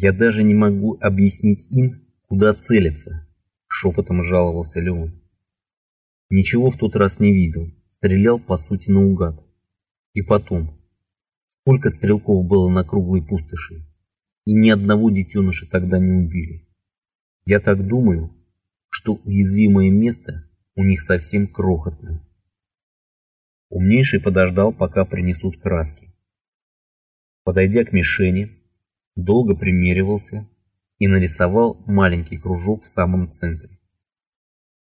Я даже не могу объяснить им, куда целиться, шепотом жаловался Леон. Ничего в тот раз не видел, стрелял по сути наугад. И потом, сколько стрелков было на круглой пустоши, и ни одного детеныша тогда не убили. Я так думаю, что уязвимое место у них совсем крохотное. Умнейший подождал, пока принесут краски. Подойдя к мишени, долго примеривался и нарисовал маленький кружок в самом центре.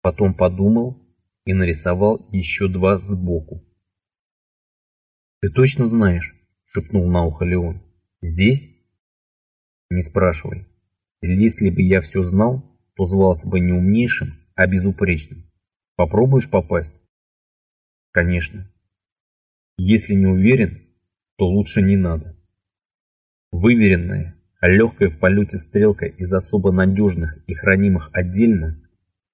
Потом подумал и нарисовал еще два сбоку. «Ты точно знаешь?» — шепнул на ухо Леон. «Здесь?» «Не спрашивай. Если бы я все знал, то звался бы не умнейшим, а безупречным. Попробуешь попасть?» «Конечно. Если не уверен, то лучше не надо». Выверенная, легкая в полете стрелка из особо надежных и хранимых отдельно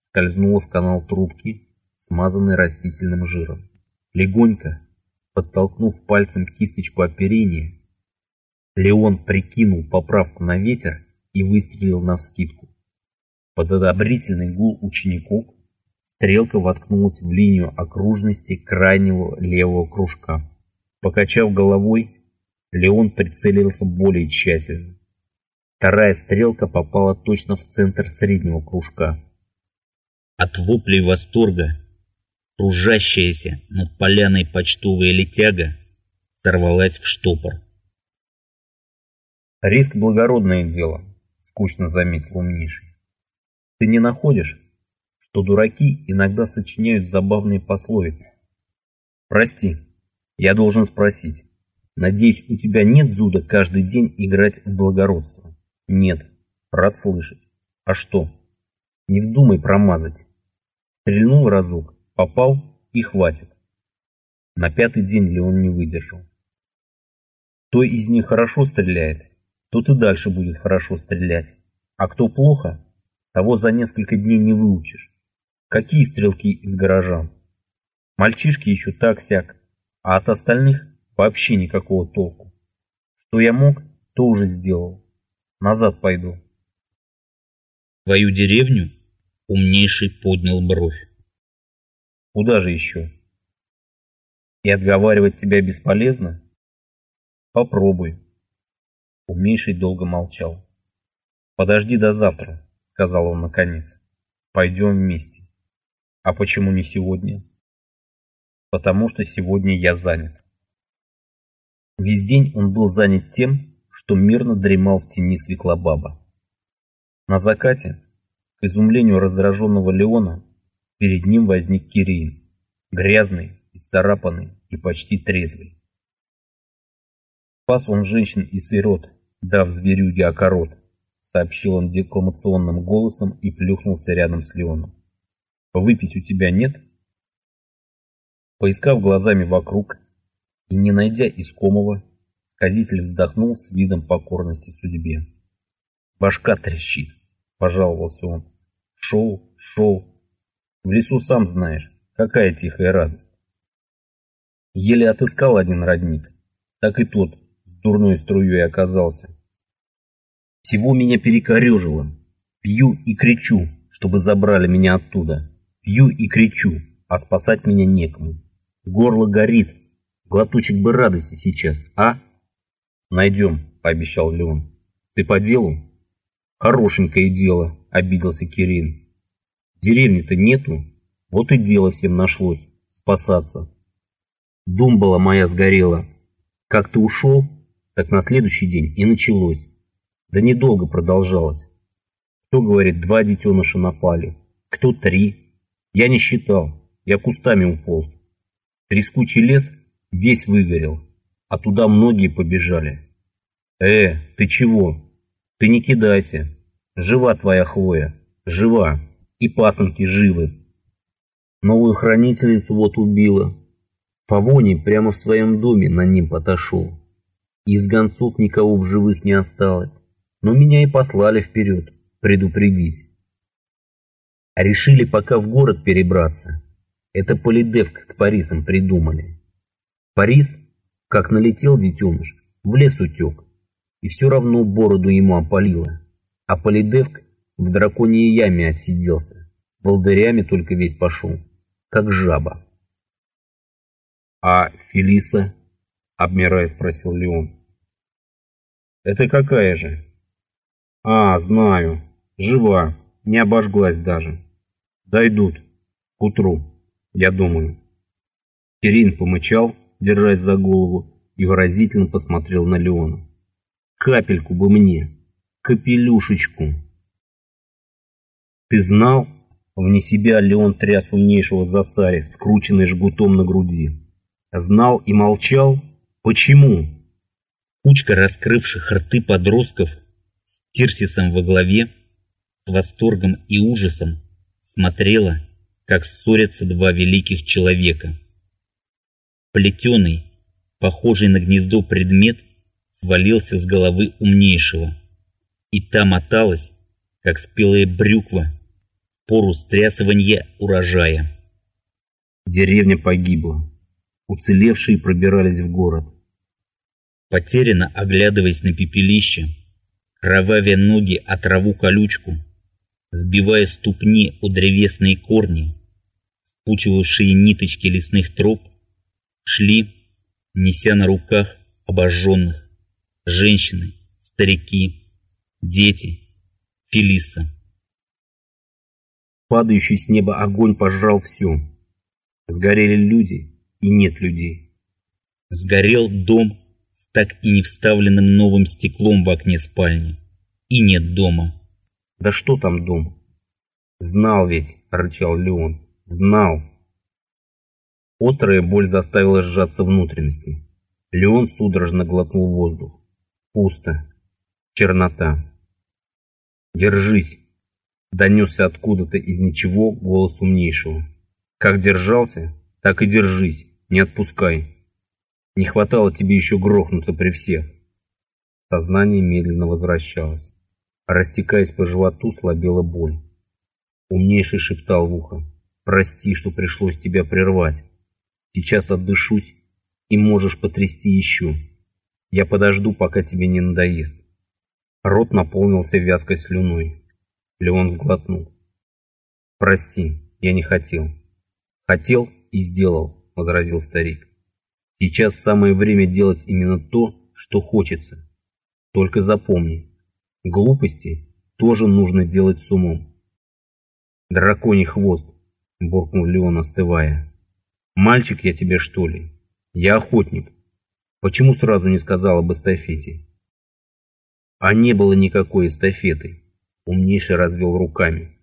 скользнула в канал трубки, смазанный растительным жиром. Легонько, подтолкнув пальцем кисточку оперения, Леон прикинул поправку на ветер и выстрелил навскидку. Под одобрительный гул учеников стрелка воткнулась в линию окружности крайнего левого кружка. Покачав головой, Леон прицелился более тщательно. Вторая стрелка попала точно в центр среднего кружка. От воплей восторга кружащаяся над поляной почтовая летяга сорвалась в штопор. «Риск — благородное дело», — скучно заметил умнейший. «Ты не находишь, что дураки иногда сочиняют забавные пословицы? Прости, я должен спросить. Надеюсь, у тебя нет зуда каждый день играть в благородство?» «Нет, рад слышать. А что? Не вздумай промазать. Стрельнул разок, попал и хватит. На пятый день Леон не выдержал. Кто из них хорошо стреляет, тот и дальше будет хорошо стрелять. А кто плохо, того за несколько дней не выучишь. Какие стрелки из гаража? Мальчишки еще так-сяк, а от остальных вообще никакого толку. Что я мог, то уже сделал. Назад пойду. Твою деревню? Умнейший поднял бровь. Куда же еще? И отговаривать тебя бесполезно? Попробуй. Умнейший долго молчал. Подожди до завтра, сказал он наконец. Пойдем вместе. А почему не сегодня? Потому что сегодня я занят. Весь день он был занят тем, что мирно дремал в тени свеклобаба. На закате, к изумлению раздраженного Леона, Перед ним возник Кирин, грязный, исцарапанный и почти трезвый. Спас он женщин и сирот, дав зверюге окорот, сообщил он декламационным голосом и плюхнулся рядом с Леоном. «Выпить у тебя нет?» Поискав глазами вокруг и не найдя искомого, сказитель вздохнул с видом покорности судьбе. «Башка трещит», — пожаловался он. «Шел, шел, в лесу сам знаешь, какая тихая радость. Еле отыскал один родник, так и тот с дурной струей оказался. Всего меня перекорежило. Пью и кричу, чтобы забрали меня оттуда. Пью и кричу, а спасать меня некому. Горло горит. Глоточек бы радости сейчас, а? Найдем, пообещал Леон. Ты по делу? Хорошенькое дело, обиделся Кирин. Деревни-то нету, вот и дело всем нашлось, спасаться. Думбала моя сгорела. Как ты ушел, так на следующий день и началось. Да недолго продолжалось. Кто говорит, два детеныша напали, кто три. Я не считал, я кустами уполз. Трескучий лес весь выгорел, а туда многие побежали. Э, ты чего? Ты не кидайся. Жива твоя Хлоя, жива и пасынки живы. Новую хранительницу вот убила. Фавоний прямо в своем доме на ним потошел. Из гонцов никого в живых не осталось, но меня и послали вперед, предупредить. Решили пока в город перебраться. Это Полидевк с Парисом придумали. Парис, как налетел детеныш, в лес утек. И все равно бороду ему опалило. А Полидевк в драконьей яме отсиделся. Волдырями только весь пошел, как жаба. «А Фелиса?» — обмирая спросил Леон. «Это какая же?» «А, знаю. Жива. Не обожглась даже. Дойдут. К утру, я думаю». Кирин помычал, держась за голову, и выразительно посмотрел на Леона. «Капельку бы мне, капелюшечку!» «Ты знал?» Вне себя Леон тряс умнейшего засари, скрученный жгутом на груди. «Знал и молчал? Почему?» Кучка раскрывших рты подростков с Тирсисом во главе с восторгом и ужасом смотрела, как ссорятся два великих человека. Плетеный, похожий на гнездо предмет, свалился с головы умнейшего, и та моталась, как спелая брюква, пору стрясывания урожая. Деревня погибла. Уцелевшие пробирались в город. Потерянно оглядываясь на пепелище, кровавя ноги о траву колючку, сбивая ступни у древесные корни, спучивавшие ниточки лесных троп, шли, неся на руках обожженных, женщины, старики, дети, Фелиса. Падающий с неба огонь пожрал все. Сгорели люди и нет людей. Сгорел дом с так и не вставленным новым стеклом в окне спальни. И нет дома. Да что там дом? Знал ведь, рычал Леон. Знал. Острая боль заставила сжаться внутренности. Леон судорожно глотнул воздух. Пусто. Чернота. «Держись!» Донесся откуда-то из ничего голос умнейшего. «Как держался, так и держись, не отпускай. Не хватало тебе еще грохнуться при всех». Сознание медленно возвращалось. Растекаясь по животу, слабела боль. Умнейший шептал в ухо. «Прости, что пришлось тебя прервать. Сейчас отдышусь, и можешь потрясти еще. Я подожду, пока тебе не надоест». Рот наполнился вязкой слюной. Леон сглотнул. «Прости, я не хотел». «Хотел и сделал», — возразил старик. «Сейчас самое время делать именно то, что хочется. Только запомни, глупости тоже нужно делать с умом». «Драконий хвост», — буркнул Леон, остывая. «Мальчик я тебе, что ли? Я охотник. Почему сразу не сказал об эстафете?» А не было никакой эстафеты. Умнейший развел руками.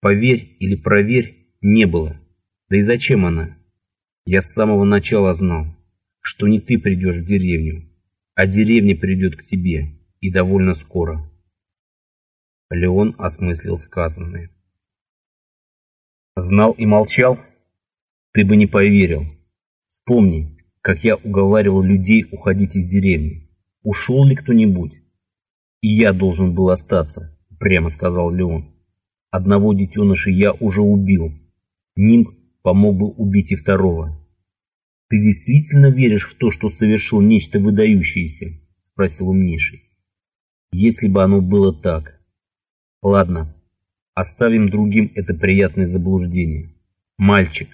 Поверь или проверь, не было. Да и зачем она? Я с самого начала знал, что не ты придешь в деревню, а деревня придет к тебе, и довольно скоро. Леон осмыслил сказанное. Знал и молчал? Ты бы не поверил. Вспомни, как я уговаривал людей уходить из деревни. Ушел ли кто-нибудь? «И я должен был остаться», — прямо сказал Леон. «Одного детеныша я уже убил. Нимб помог бы убить и второго». «Ты действительно веришь в то, что совершил нечто выдающееся?» — спросил умнейший. «Если бы оно было так. Ладно, оставим другим это приятное заблуждение. Мальчик,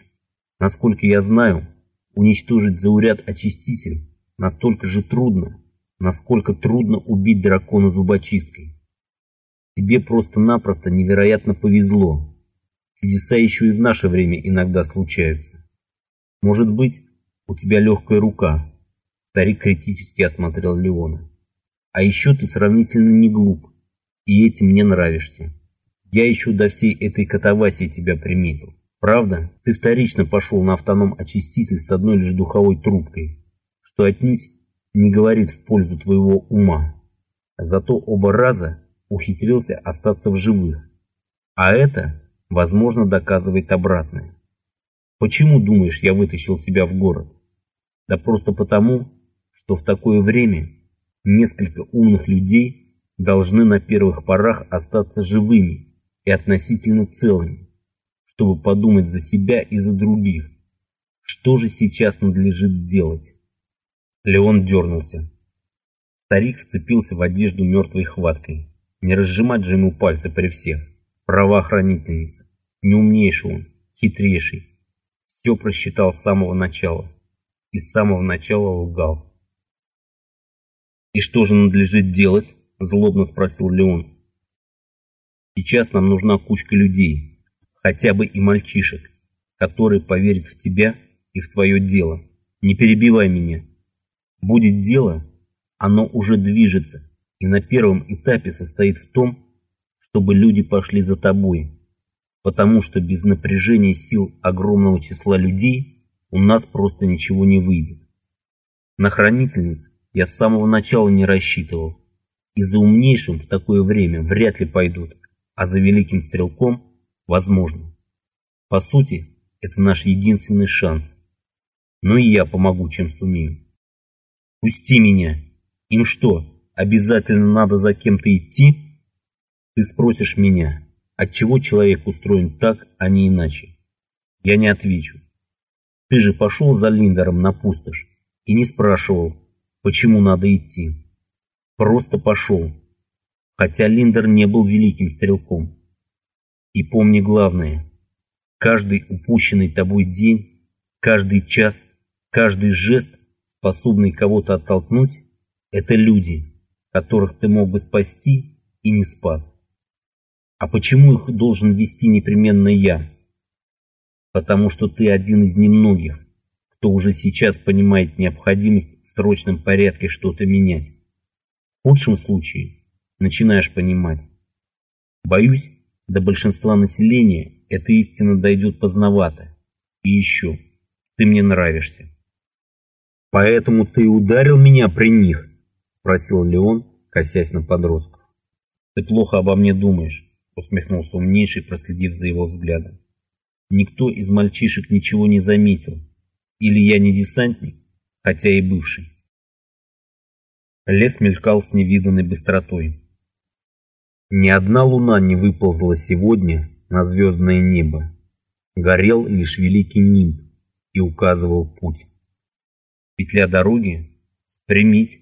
насколько я знаю, уничтожить зауряд-очиститель настолько же трудно, насколько трудно убить дракона зубочисткой. Тебе просто-напросто невероятно повезло. Чудеса еще и в наше время иногда случаются. Может быть, у тебя легкая рука. Старик критически осмотрел Леона. А еще ты сравнительно не глуп, и этим мне нравишься. Я еще до всей этой катавасии тебя приметил. Правда, ты вторично пошел на автоном-очиститель с одной лишь духовой трубкой, что отнюдь не говорит в пользу твоего ума. Зато оба раза ухитрился остаться в живых. А это, возможно, доказывает обратное. Почему, думаешь, я вытащил тебя в город? Да просто потому, что в такое время несколько умных людей должны на первых порах остаться живыми и относительно целыми, чтобы подумать за себя и за других, что же сейчас надлежит делать. Леон дернулся. Старик вцепился в одежду мертвой хваткой. Не разжимать же ему пальцы при всех. Правоохранительница. Не умнейший он, хитрейший. Все просчитал с самого начала. И с самого начала лгал. «И что же надлежит делать?» – злобно спросил Леон. «Сейчас нам нужна кучка людей, хотя бы и мальчишек, которые поверят в тебя и в твое дело. Не перебивай меня. Будет дело, оно уже движется, и на первом этапе состоит в том, чтобы люди пошли за тобой, потому что без напряжения сил огромного числа людей у нас просто ничего не выйдет. На хранительниц я с самого начала не рассчитывал, и за умнейшим в такое время вряд ли пойдут, а за великим стрелком возможно. По сути, это наш единственный шанс. Но и я помогу, чем сумею. Пусти меня. Им что, обязательно надо за кем-то идти? Ты спросишь меня, отчего человек устроен так, а не иначе. Я не отвечу. Ты же пошел за Линдером на пустошь и не спрашивал, почему надо идти. Просто пошел, хотя Линдер не был великим стрелком. И помни главное, каждый упущенный тобой день, каждый час, каждый жест, способный кого-то оттолкнуть, это люди, которых ты мог бы спасти и не спас. А почему их должен вести непременно я? Потому что ты один из немногих, кто уже сейчас понимает необходимость в срочном порядке что-то менять. В худшем случае начинаешь понимать. Боюсь, до большинства населения эта истина дойдет поздновато. И еще, ты мне нравишься. Поэтому ты ударил меня при них? Спросил Леон, косясь на подростков. Ты плохо обо мне думаешь, усмехнулся умнейший, проследив за его взглядом. Никто из мальчишек ничего не заметил. Или я не десантник, хотя и бывший. Лес мелькал с невиданной быстротой. Ни одна луна не выползла сегодня на звездное небо. Горел лишь великий нимб и указывал путь. Петля дороги стремить.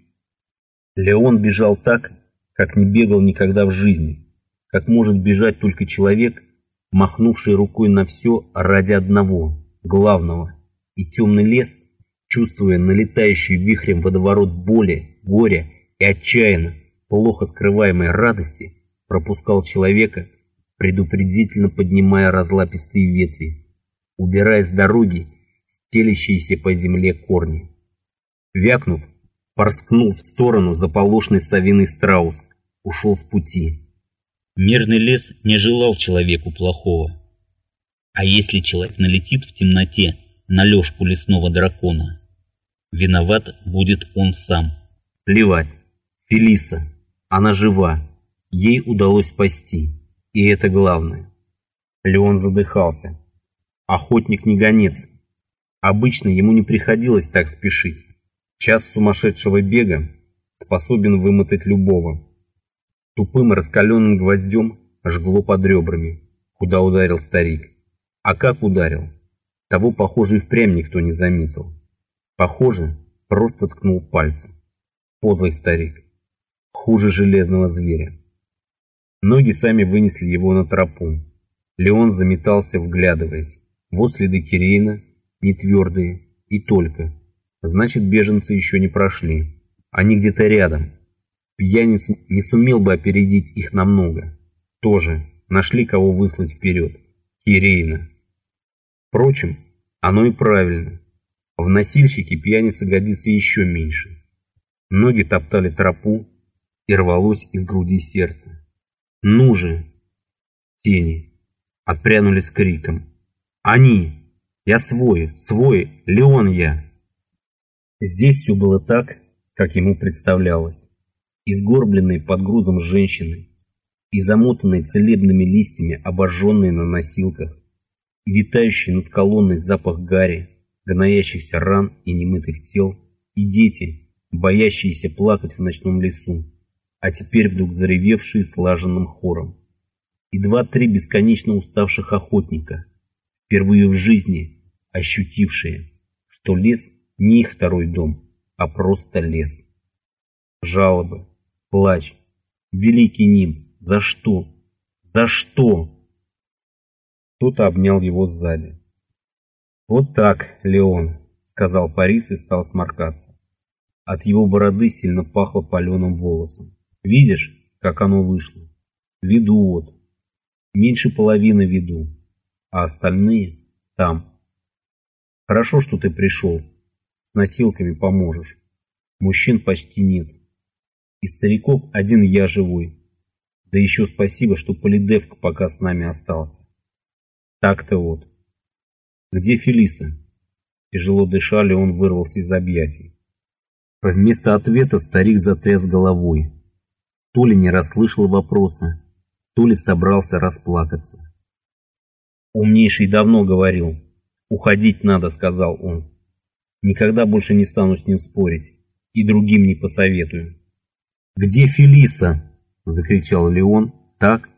Леон бежал так, как не бегал никогда в жизни, как может бежать только человек, махнувший рукой на все ради одного, главного, и темный лес, чувствуя налетающий вихрем водоворот боли, горя и отчаянно, плохо скрываемой радости, пропускал человека, предупредительно поднимая разлапистые ветви, убирая с дороги стелящиеся по земле корни. Вякнув, порскнул в сторону заполошный совиный страус, ушел с пути. Мирный лес не желал человеку плохого. А если человек налетит в темноте на лёжку лесного дракона, виноват будет он сам. Плевать. Фелиса. Она жива. Ей удалось спасти. И это главное. Леон задыхался. Охотник не гонец. Обычно ему не приходилось так спешить. Час сумасшедшего бега способен вымотать любого. Тупым раскаленным гвоздем жгло под ребрами, куда ударил старик. А как ударил? Того, похоже, и впрямь никто не заметил. Похоже, просто ткнул пальцем. Подлый старик. Хуже железного зверя. Ноги сами вынесли его на тропу. Леон заметался, вглядываясь. Вот следы Кирейна, не твердые, и только. Значит, беженцы еще не прошли. Они где-то рядом. Пьяниц не сумел бы опередить их намного. Тоже нашли кого выслать вперед. Кирейна. Впрочем, оно и правильно. В носильщике пьяница годится еще меньше. Ноги топтали тропу, и рвалось из груди сердце. «Ну же!» Тени отпрянули с криком. «Они! Я свой! Свой! Леон я!» Здесь все было так, как ему представлялось. Изгорбленные под грузом женщины, и замотанные целебными листьями, обожженные на носилках, и витающий над колонной запах гари, гноящихся ран и немытых тел, и дети, боящиеся плакать в ночном лесу, а теперь вдруг заревевшие слаженным хором. И два-три бесконечно уставших охотника, впервые в жизни ощутившие, что лес не их второй дом, а просто лес. Жалобы, плач. Великий Ним, за что? За что? Кто-то обнял его сзади. «Вот так, Леон», — сказал Парис и стал сморкаться. От его бороды сильно пахло паленым волосом. «Видишь, как оно вышло? Веду вот. Меньше половины веду, а остальные там. Хорошо, что ты пришел. С носилками поможешь. Мужчин почти нет. И стариков один я живой. Да еще спасибо, что Полидевка пока с нами остался. Так-то вот. Где Фелиса? Тяжело дышали, он вырвался из объятий. Вместо ответа старик затряс головой. То ли не расслышал вопроса, то ли собрался расплакаться. Умнейший давно говорил. «Уходить надо», — сказал он. «Никогда больше не стану с ним спорить и другим не посоветую». «Где Фелиса?» — закричал Леон так,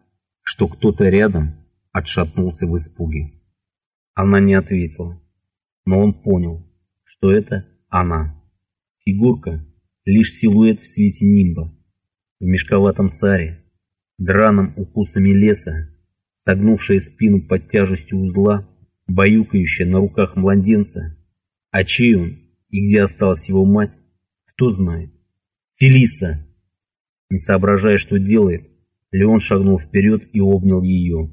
что кто-то рядом отшатнулся в испуге. Она не ответила, но он понял, что это она. Фигурка — лишь силуэт в свете нимба. В мешковатом саре, драном укусами леса, согнувшая спину под тяжестью узла, баюкающая на руках младенца. А чей он и где осталась его мать, кто знает. «Фелиса!» Не соображая, что делает, Леон шагнул вперед и обнял ее.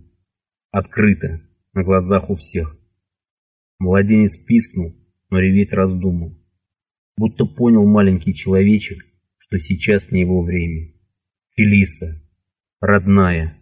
Открыто, на глазах у всех. Младенец пискнул, но реветь раздумал. Будто понял маленький человечек, что сейчас не его время. Фелиса, родная,